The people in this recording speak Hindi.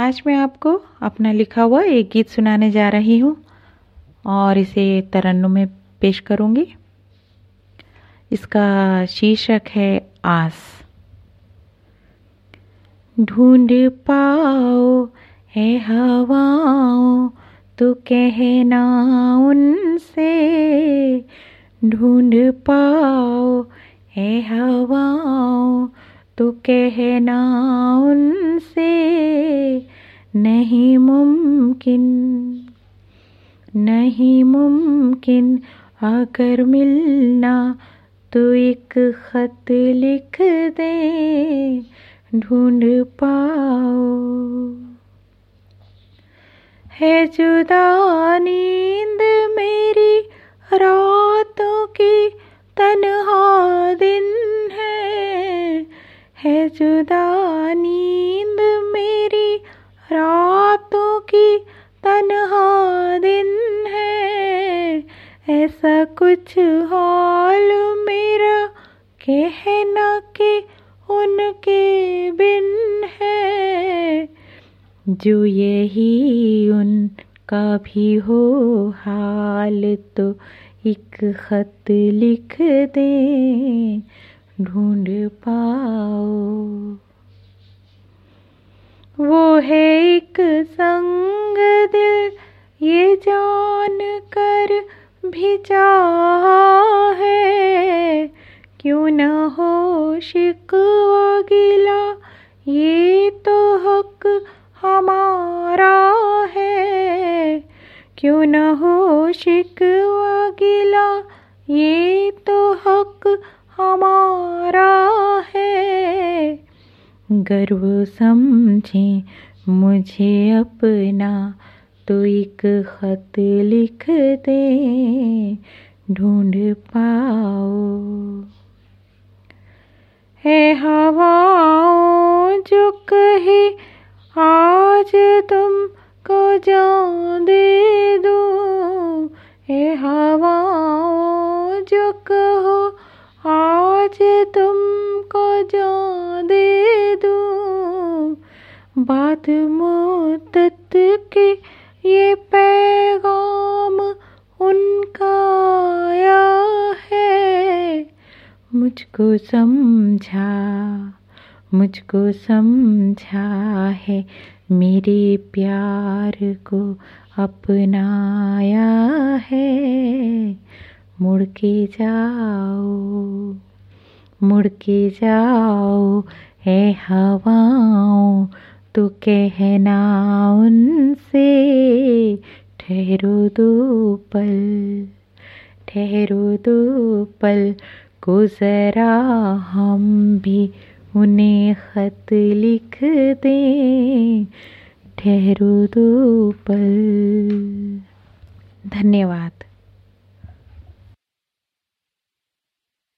आज मैं आपको अपना लिखा हुआ एक गीत सुनाने जा रही हूँ और इसे तरन्नुम में पेश करूँगी। इसका शीर्षक है आस। ढूंढ पाओ, है हवाओं तो कहना उनसे। ढूंढ पाओ, है हवाओं तो कहना उनसे। नहीं मुमकिन नहीं मुमकिन अगर मिलना तो एक खत लिख दे, ढूंढ पाओ। है जुदा नींद मेरी रातों की तनहा दिन है जुदा नींद तनहा दिन है। ऐसा कुछ हाल मेरा कहना के उनके बिन है। जो यही उनका भी हो हाल तो एक खत लिख दे, ढूंढ पाओ। वो है एक संग ये जान कर भी है क्यों न हो शिकवा गिला ये तो हक हमारा है। क्यों न हो शिकवा गिला ये तो हक हमारा है। गर्व समझे मुझे अपना तो एक खत लिख दे, ढूंढ पाओ। है हवाओं जो कहे, आज तुम को जान दे दो। है हवाओं जो कहो, आज तुमको जो दे दूँ। बात मुद्दत के मुझको समझा मुझको समझा है मेरे प्यार को अपनाया है। मुड़ के जाओ मुड़ के जाओ है हवाओं तो कहना उनसे, ठहरो दो पल, ठहरो दो पल को ज़रा हम भी उन्हें खत लिख दें ठहरो दो पल। धन्यवाद।